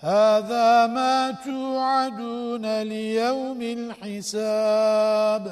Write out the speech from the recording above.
هذا ما توعدون ليوم الحساب.